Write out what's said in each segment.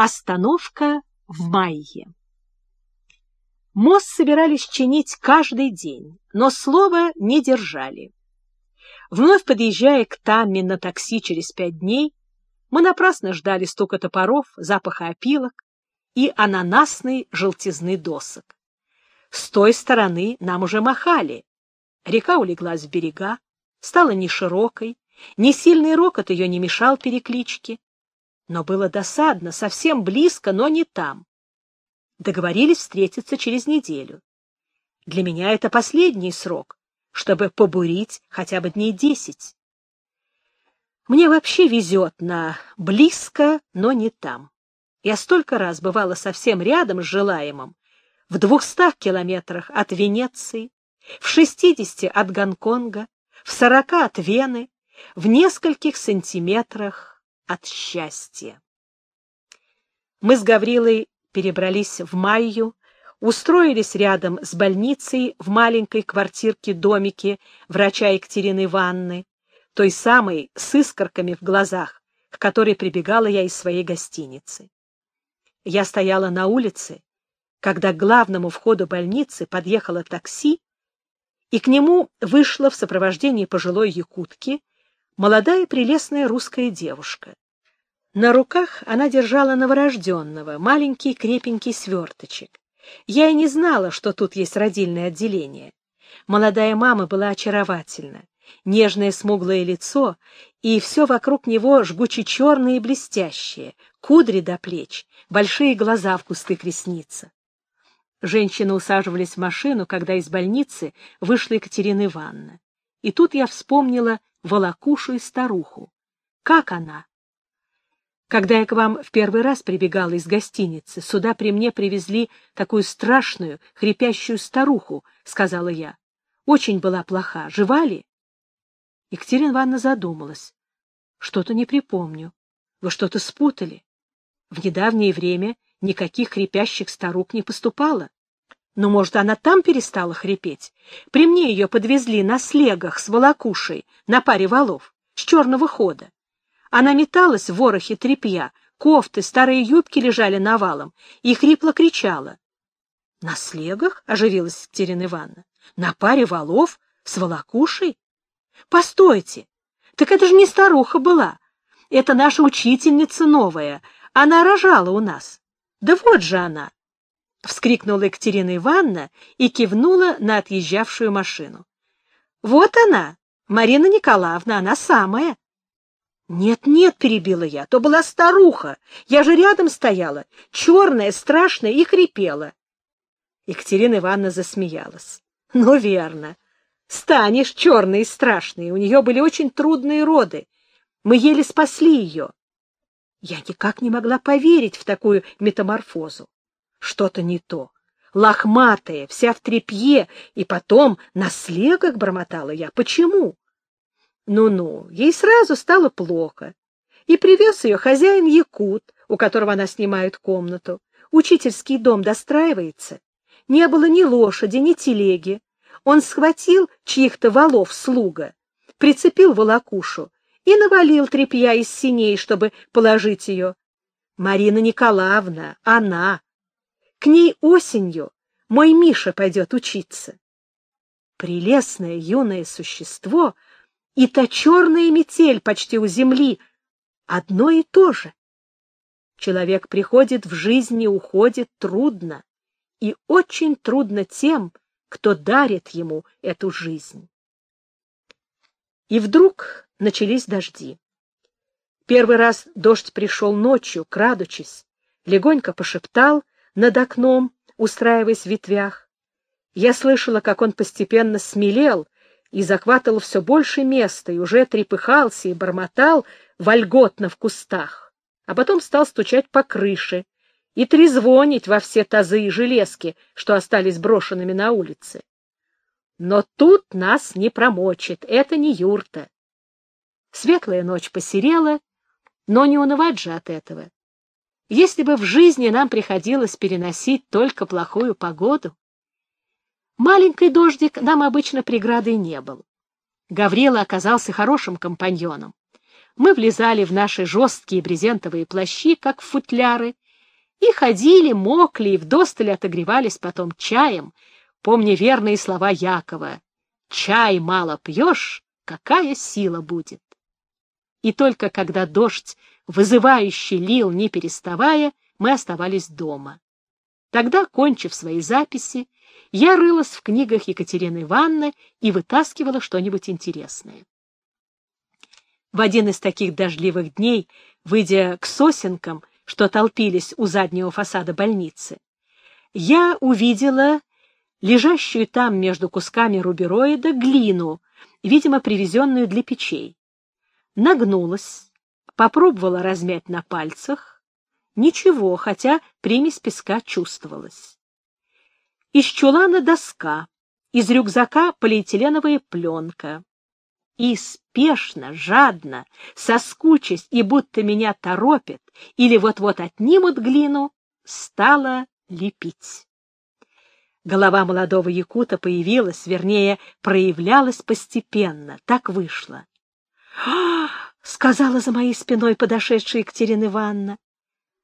Остановка в Майе. Мост собирались чинить каждый день, но слова не держали. Вновь подъезжая к Тамме на такси через пять дней, мы напрасно ждали стука топоров, запаха опилок и ананасной желтизны досок. С той стороны нам уже махали. Река улеглась в берега, стала неширокой, ни сильный рокот ее не мешал перекличке. Но было досадно, совсем близко, но не там. Договорились встретиться через неделю. Для меня это последний срок, чтобы побурить хотя бы дней десять. Мне вообще везет на близко, но не там. Я столько раз бывала совсем рядом с желаемым, в двухстах километрах от Венеции, в шестидесяти от Гонконга, в сорока от Вены, в нескольких сантиметрах от счастья. Мы с Гаврилой перебрались в Майю, устроились рядом с больницей в маленькой квартирке-домике врача Екатерины Ивановны, той самой с искорками в глазах, к которой прибегала я из своей гостиницы. Я стояла на улице, когда к главному входу больницы подъехало такси, и к нему вышла в сопровождении пожилой якутки молодая прелестная русская девушка. На руках она держала новорожденного, маленький крепенький сверточек. Я и не знала, что тут есть родильное отделение. Молодая мама была очаровательна. Нежное смуглое лицо, и все вокруг него жгуче черное и блестящее, кудри до плеч, большие глаза в густых ресницах. Женщины усаживались в машину, когда из больницы вышла Екатерина Ивановна. И тут я вспомнила волокушу и старуху. Как она? Когда я к вам в первый раз прибегала из гостиницы, сюда при мне привезли такую страшную, хрипящую старуху, — сказала я. Очень была плоха. Жива ли? Екатерина Ивановна задумалась. Что-то не припомню. Вы что-то спутали. В недавнее время никаких хрипящих старух не поступало. Но, может, она там перестала хрипеть? При мне ее подвезли на слегах с волокушей, на паре валов, с черного хода. Она металась в ворохе тряпья, кофты, старые юбки лежали навалом, и хрипло кричала. — На слегах? — оживилась Екатерина Ивановна. — На паре валов? С волокушей? — Постойте! Так это же не старуха была. Это наша учительница новая. Она рожала у нас. Да вот же она! — вскрикнула Екатерина Ивановна и кивнула на отъезжавшую машину. — Вот она, Марина Николаевна, она самая. «Нет, — Нет-нет, — перебила я, — то была старуха. Я же рядом стояла, черная, страшная, и хрипела. Екатерина Ивановна засмеялась. — Ну, верно. Станешь черной и страшной. У нее были очень трудные роды. Мы еле спасли ее. Я никак не могла поверить в такую метаморфозу. Что-то не то. Лохматая, вся в тряпье, и потом на слегах бормотала я. Почему? Ну-ну, ей сразу стало плохо. И привез ее хозяин Якут, у которого она снимает комнату. Учительский дом достраивается. Не было ни лошади, ни телеги. Он схватил чьих-то валов слуга, прицепил волокушу и навалил тряпья из синей, чтобы положить ее. Марина Николаевна, она, к ней осенью мой Миша пойдет учиться. Прелестное юное существо и та черная метель почти у земли — одно и то же. Человек приходит в жизнь и уходит трудно, и очень трудно тем, кто дарит ему эту жизнь. И вдруг начались дожди. Первый раз дождь пришел ночью, крадучись, легонько пошептал — над окном, устраиваясь в ветвях. Я слышала, как он постепенно смелел и захватывал все больше места, и уже трепыхался и бормотал вольготно в кустах, а потом стал стучать по крыше и трезвонить во все тазы и железки, что остались брошенными на улице. Но тут нас не промочит, это не юрта. Светлая ночь посерела, но не унывать же от этого. Если бы в жизни нам приходилось переносить только плохую погоду. Маленький дождик нам обычно преградой не был. Гаврила оказался хорошим компаньоном. Мы влезали в наши жесткие брезентовые плащи, как футляры, И ходили, мокли и вдосталь отогревались потом чаем, помня верные слова Якова «Чай мало пьешь, какая сила будет!» И только когда дождь, вызывающий лил, не переставая, мы оставались дома. Тогда, кончив свои записи, я рылась в книгах Екатерины Ивановны и вытаскивала что-нибудь интересное. В один из таких дождливых дней, выйдя к сосенкам, что толпились у заднего фасада больницы, я увидела лежащую там между кусками рубероида глину, видимо, привезенную для печей. Нагнулась, попробовала размять на пальцах. Ничего, хотя примесь песка чувствовалась. Из чулана доска, из рюкзака полиэтиленовая пленка. И спешно, жадно, соскучась и будто меня торопят или вот-вот отнимут глину, стала лепить. Голова молодого якута появилась, вернее, проявлялась постепенно. Так вышло. «А — сказала за моей спиной подошедшая Екатерина Ивановна.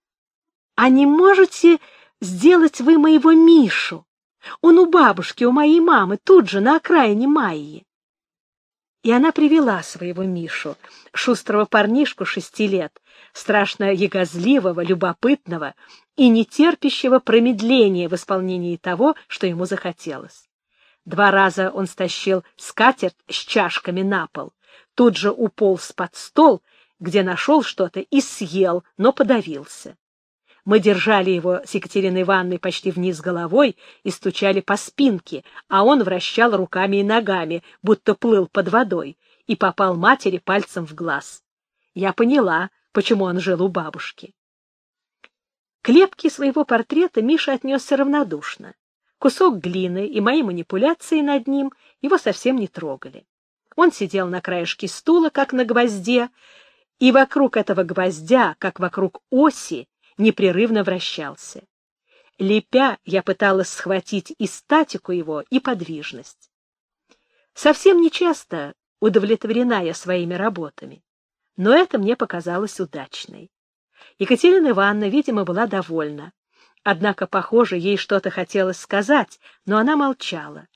— А не можете сделать вы моего Мишу? Он у бабушки, у моей мамы, тут же, на окраине Майи. И она привела своего Мишу, шустрого парнишку шести лет, страшно ягозливого, любопытного и нетерпящего промедления в исполнении того, что ему захотелось. Два раза он стащил скатерть с чашками на пол, тут же уполз под стол, где нашел что-то и съел, но подавился. Мы держали его с Екатериной Ивановной почти вниз головой и стучали по спинке, а он вращал руками и ногами, будто плыл под водой, и попал матери пальцем в глаз. Я поняла, почему он жил у бабушки. Клепки своего портрета Миша отнесся равнодушно. Кусок глины и мои манипуляции над ним его совсем не трогали. Он сидел на краешке стула, как на гвозде, и вокруг этого гвоздя, как вокруг оси, непрерывно вращался. Лепя, я пыталась схватить и статику его, и подвижность. Совсем нечасто удовлетворена я своими работами, но это мне показалось удачной. Екатерина Ивановна, видимо, была довольна. Однако, похоже, ей что-то хотелось сказать, но она молчала.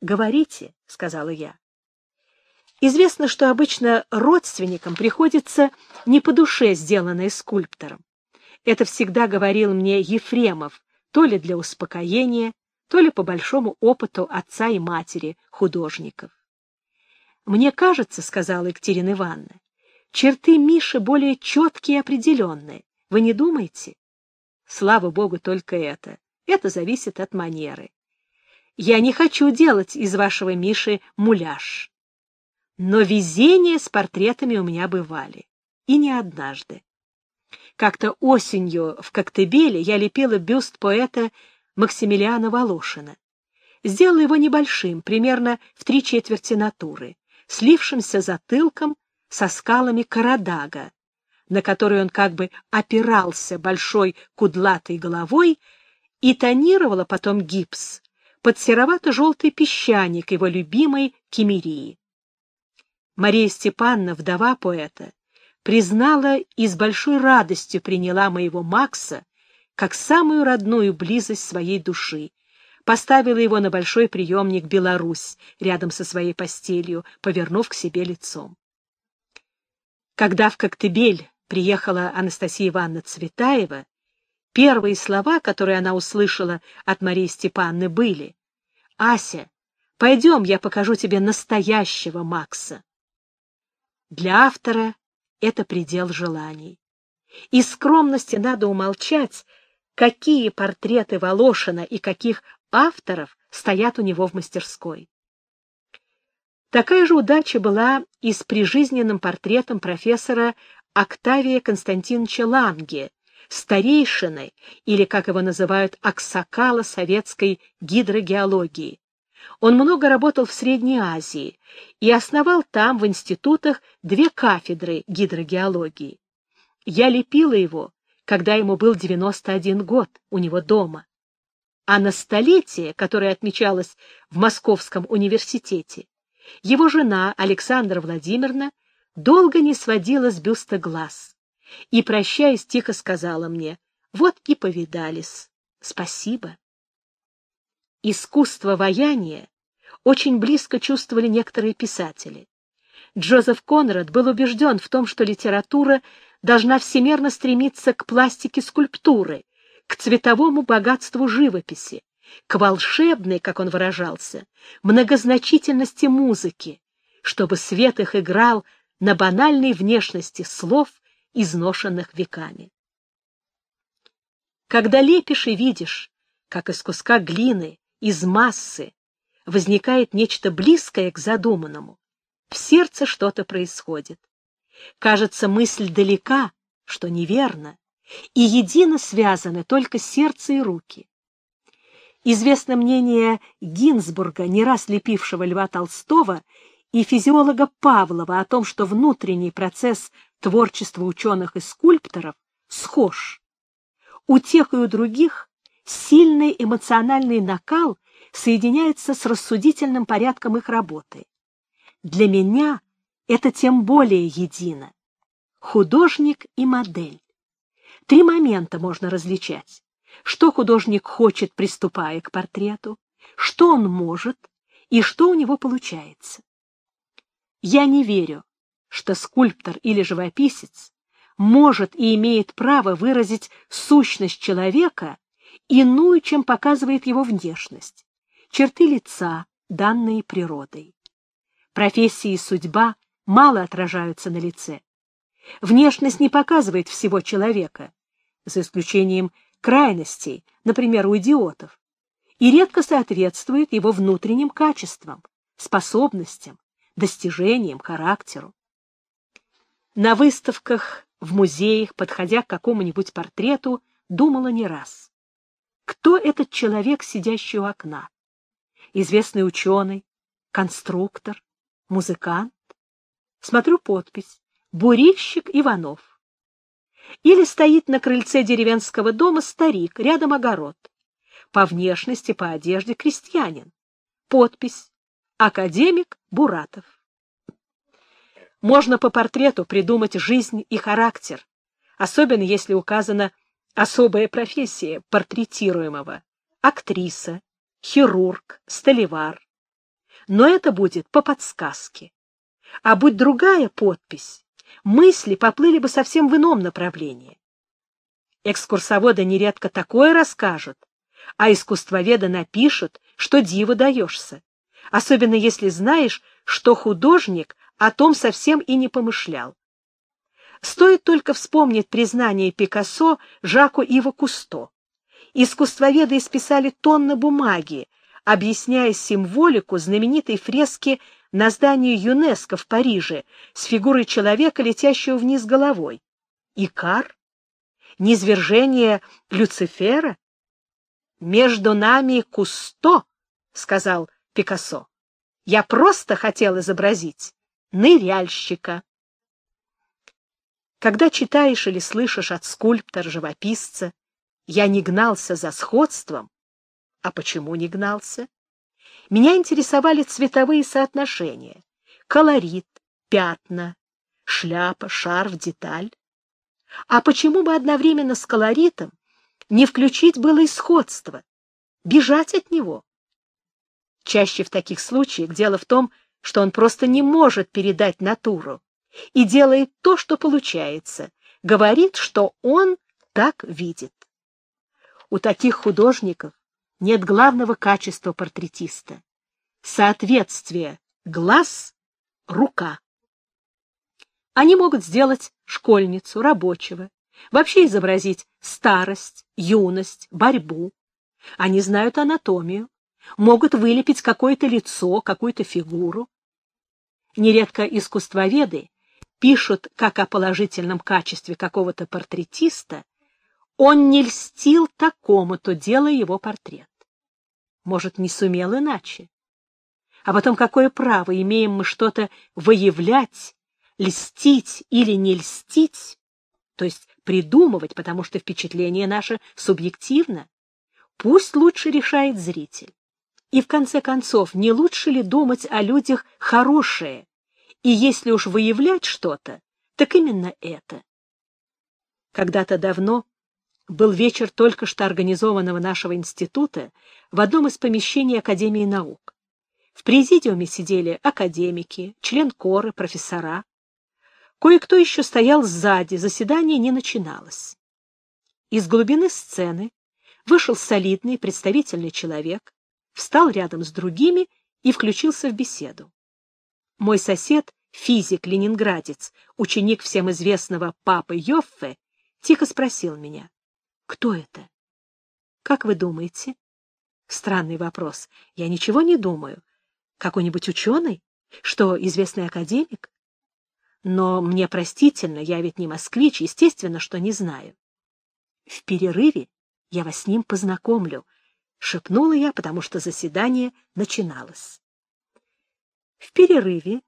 «Говорите», — сказала я. Известно, что обычно родственникам приходится не по душе сделанное скульптором. Это всегда говорил мне Ефремов, то ли для успокоения, то ли по большому опыту отца и матери художников. «Мне кажется, — сказала Екатерина Ивановна, — черты Миши более четкие и определенные. Вы не думаете?» «Слава Богу, только это. Это зависит от манеры. Я не хочу делать из вашего Миши муляж. Но везение с портретами у меня бывали. И не однажды. Как-то осенью в Коктебеле я лепила бюст поэта Максимилиана Волошина. Сделала его небольшим, примерно в три четверти натуры, слившимся затылком со скалами Карадага, на который он как бы опирался большой кудлатой головой и тонировала потом гипс под серовато-желтый песчаник его любимой кемерии. Мария Степановна, вдова поэта, признала и с большой радостью приняла моего Макса как самую родную близость своей души, поставила его на большой приемник «Беларусь» рядом со своей постелью, повернув к себе лицом. Когда в Коктебель приехала Анастасия Ивановна Цветаева, первые слова, которые она услышала от Марии Степановны, были «Ася, пойдем, я покажу тебе настоящего Макса». Для автора это предел желаний. Из скромности надо умолчать, какие портреты Волошина и каких авторов стоят у него в мастерской. Такая же удача была и с прижизненным портретом профессора Октавия Константиновича Ланге, старейшины, или, как его называют, аксакала советской гидрогеологии. Он много работал в Средней Азии и основал там, в институтах, две кафедры гидрогеологии. Я лепила его, когда ему был 91 год, у него дома. А на столетие, которое отмечалось в Московском университете, его жена Александра Владимировна долго не сводила с бюста глаз и, прощаясь, тихо сказала мне, Вот и повидались. Спасибо. Искусство ваяния очень близко чувствовали некоторые писатели. Джозеф Конрад был убежден в том, что литература должна всемерно стремиться к пластике скульптуры, к цветовому богатству живописи, к волшебной, как он выражался, многозначительности музыки, чтобы свет их играл на банальной внешности слов, изношенных веками. Когда лепишь и видишь, как из куска глины, из массы, возникает нечто близкое к задуманному, в сердце что-то происходит. Кажется, мысль далека, что неверно, и едино связаны только сердце и руки. Известно мнение Гинзбурга, не раз лепившего Льва Толстого, и физиолога Павлова о том, что внутренний процесс творчества ученых и скульпторов схож. У тех и у других сильный эмоциональный накал соединяется с рассудительным порядком их работы. Для меня это тем более едино. Художник и модель. Три момента можно различать. Что художник хочет, приступая к портрету, что он может и что у него получается. Я не верю, что скульптор или живописец может и имеет право выразить сущность человека иную, чем показывает его внешность, черты лица, данные природой. Профессия и судьба мало отражаются на лице. Внешность не показывает всего человека, за исключением крайностей, например, у идиотов, и редко соответствует его внутренним качествам, способностям, достижениям, характеру. На выставках, в музеях, подходя к какому-нибудь портрету, думала не раз. Кто этот человек, сидящий у окна? Известный ученый, конструктор, музыкант? Смотрю подпись «Бурильщик Иванов». Или стоит на крыльце деревенского дома старик, рядом огород. По внешности, по одежде крестьянин. Подпись Академик Буратов. Можно по портрету придумать жизнь и характер, особенно если указана особая профессия портретируемого — актриса, хирург, столевар. Но это будет по подсказке. А будь другая подпись, мысли поплыли бы совсем в ином направлении. Экскурсоводы нередко такое расскажут, а искусствоведа напишут, что диво даешься особенно если знаешь, что художник о том совсем и не помышлял. Стоит только вспомнить признание Пикассо Жаку Ива Кусто. Искусствоведы исписали тонны бумаги, объясняя символику знаменитой фрески на здании ЮНЕСКО в Париже с фигурой человека, летящего вниз головой. Икар? Низвержение Люцифера? «Между нами Кусто», — сказал Пикассо. Я просто хотел изобразить ныряльщика. Когда читаешь или слышишь от скульптора, живописца, я не гнался за сходством. А почему не гнался? Меня интересовали цветовые соотношения, колорит, пятна, шляпа, шарф, деталь. А почему бы одновременно с колоритом не включить было и сходство, бежать от него? Чаще в таких случаях дело в том, что он просто не может передать натуру и делает то, что получается, говорит, что он так видит. У таких художников нет главного качества портретиста — соответствие глаз — рука. Они могут сделать школьницу, рабочего, вообще изобразить старость, юность, борьбу. Они знают анатомию, могут вылепить какое-то лицо, какую-то фигуру. Нередко искусствоведы пишут как о положительном качестве какого-то портретиста, он не льстил такому-то, делая его портрет. Может, не сумел иначе. А потом, какое право имеем мы что-то выявлять, льстить или не льстить, то есть придумывать, потому что впечатление наше субъективно? Пусть лучше решает зритель. И в конце концов, не лучше ли думать о людях хорошее? И если уж выявлять что-то, так именно это. Когда-то давно Был вечер только что организованного нашего института в одном из помещений Академии наук. В президиуме сидели академики, член коры, профессора. Кое-кто еще стоял сзади, заседание не начиналось. Из глубины сцены вышел солидный, представительный человек, встал рядом с другими и включился в беседу. Мой сосед, физик-ленинградец, ученик всем известного папы Йоффе, тихо спросил меня, кто это? Как вы думаете? Странный вопрос. Я ничего не думаю. Какой-нибудь ученый? Что, известный академик? Но мне простительно, я ведь не москвич, естественно, что не знаю. В перерыве я вас с ним познакомлю, — шепнула я, потому что заседание начиналось. В перерыве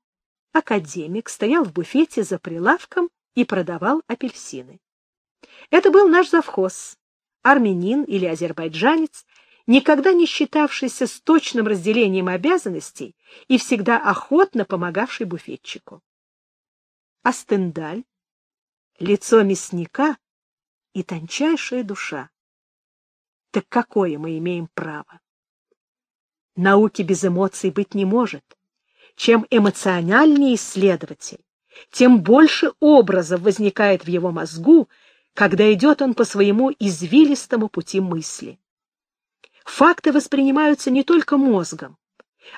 академик стоял в буфете за прилавком и продавал апельсины. Это был наш завхоз, армянин или азербайджанец, никогда не считавшийся с точным разделением обязанностей и всегда охотно помогавший буфетчику. А Стендаль — лицо мясника и тончайшая душа. Так какое мы имеем право? Науки без эмоций быть не может. Чем эмоциональнее исследователь, тем больше образов возникает в его мозгу, когда идет он по своему извилистому пути мысли. Факты воспринимаются не только мозгом.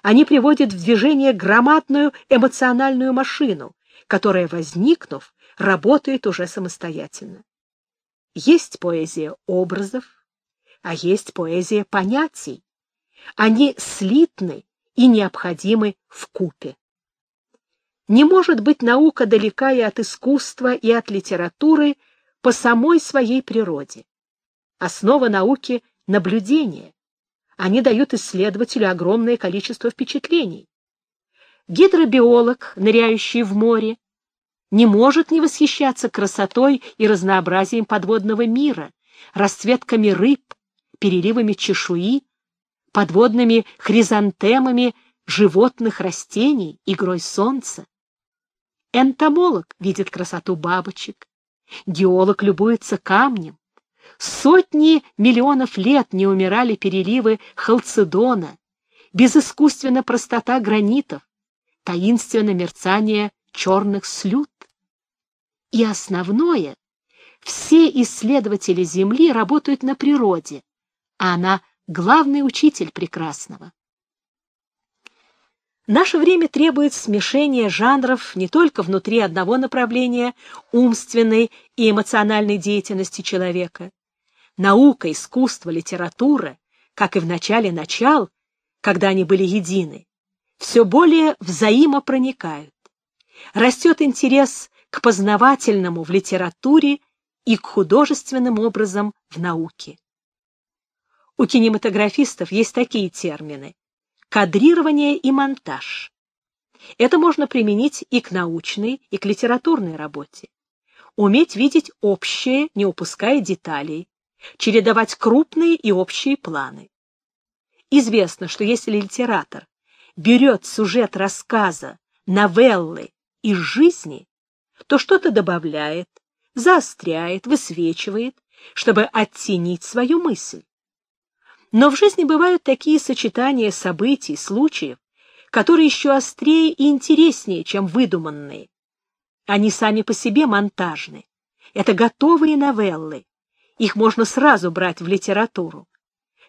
Они приводят в движение громадную эмоциональную машину, которая, возникнув, работает уже самостоятельно. Есть поэзия образов, а есть поэзия понятий. Они слитны и необходимы в купе. Не может быть наука далека и от искусства, и от литературы по самой своей природе. Основа науки — наблюдение. Они дают исследователю огромное количество впечатлений. Гидробиолог, ныряющий в море, не может не восхищаться красотой и разнообразием подводного мира, расцветками рыб, переливами чешуи, подводными хризантемами животных растений, игрой солнца. Энтомолог видит красоту бабочек, геолог любуется камнем, Сотни миллионов лет не умирали переливы халцедона, безыскусственна простота гранитов, таинственно мерцание черных слюд. И основное, все исследователи Земли работают на природе, а она — главный учитель прекрасного. Наше время требует смешения жанров не только внутри одного направления умственной и эмоциональной деятельности человека, наука, искусство, литература, как и в начале начал, когда они были едины, все более взаимопроникают. Растет интерес к познавательному в литературе и к художественным образом в науке. У кинематографистов есть такие термины — кадрирование и монтаж. Это можно применить и к научной, и к литературной работе. Уметь видеть общее, не упуская деталей, чередовать крупные и общие планы. Известно, что если литератор берет сюжет рассказа, новеллы из жизни, то что-то добавляет, заостряет, высвечивает, чтобы оттенить свою мысль. Но в жизни бывают такие сочетания событий, случаев, которые еще острее и интереснее, чем выдуманные. Они сами по себе монтажны. Это готовые новеллы, их можно сразу брать в литературу.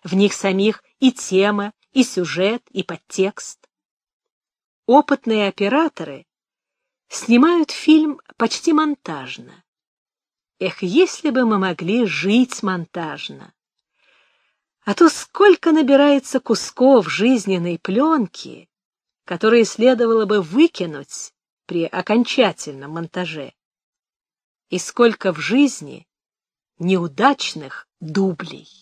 В них самих и тема, и сюжет, и подтекст. Опытные операторы снимают фильм почти монтажно. Эх, если бы мы могли жить монтажно! А то сколько набирается кусков жизненной пленки, которые следовало бы выкинуть при окончательном монтаже. И сколько в жизни неудачных дублей.